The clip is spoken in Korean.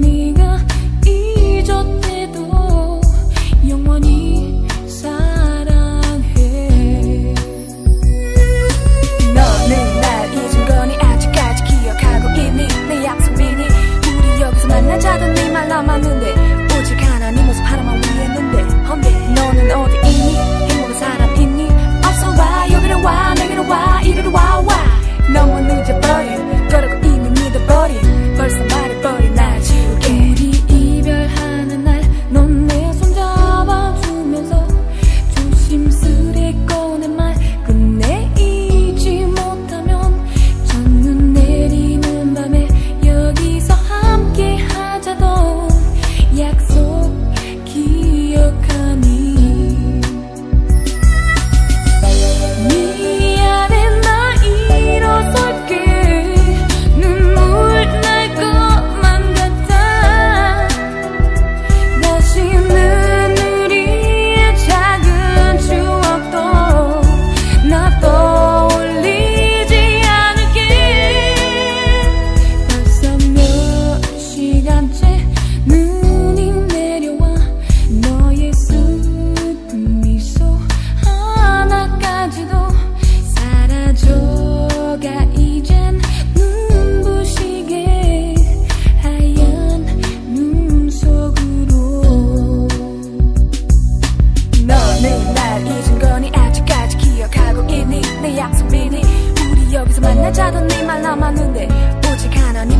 நீங்க 잊은 거니 아직까지 기억하고 있니? 내 약속이니? 우리 여기서 만나자던 네말 남았는데 오직 하나님